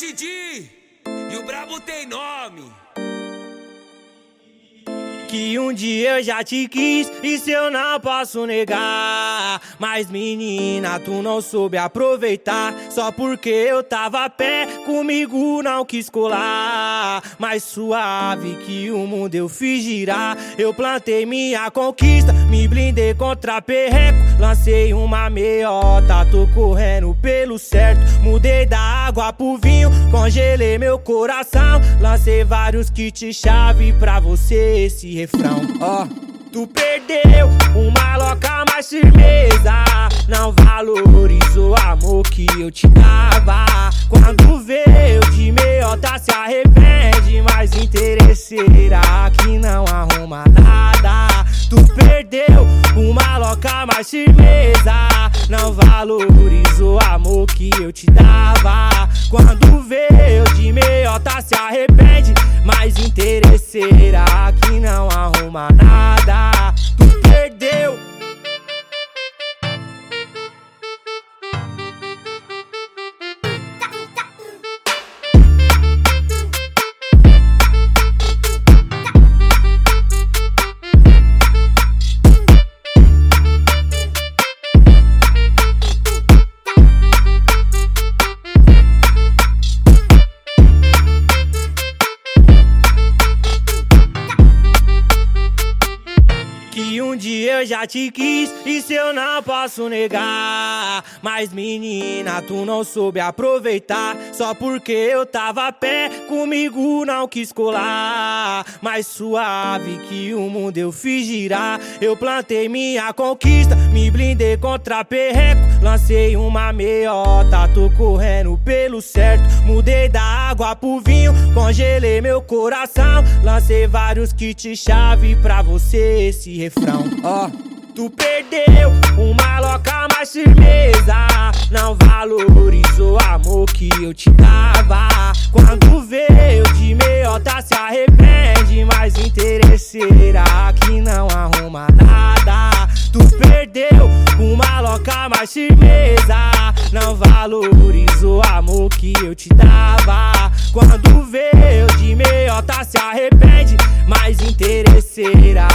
Tidi e o brabo tem nome. Que um dia eu já te quis, isso eu não posso negar. Mas menina, tu não soube aproveitar. Só porque eu tava a pé, comigo não quis colar. Mais suave que o mundo eu fiz girar. Eu plantei minha conquista, me blindei contra perreco. Lancei uma meiota, tô correndo pelo certo. Mudei da água pro vinho, congelei meu coração. Lancei vários kits chave pra você se refrão, ó. Tu perdeu uma loca mais firmeza Não valorizou o amor que eu te dava. Quando veio de meiota se arrepende Mas interesseira que não arruma nada. Tu perdeu uma loca mais firmeza Não valorizou o amor que eu te dava Quando veio de meiota se arrepende. Mas interesseira que não arruma eu já te quis, isso eu não posso negar. Mas menina, tu não soube aproveitar. Só porque eu tava a pé, comigo não quis colar. Mais suave que o mundo eu fiz girar. Eu plantei minha conquista, me blindei contra perreco. Lancei uma meiota, tô correndo pelo certo. Mudei da água pro vinho, congelei meu coração. Lancei vários kits chave pra você se refrão, ó. Tu perdeu uma loca mais firmeza Não valorizou o amor que eu te dava Quando veio de meiota se arrepende Mas interesseira que não arruma nada Tu perdeu uma coloca mais firmeza. Não valorizo o amor que eu te dava. Quando vê eu de meiota se arrepende, mas interesseira.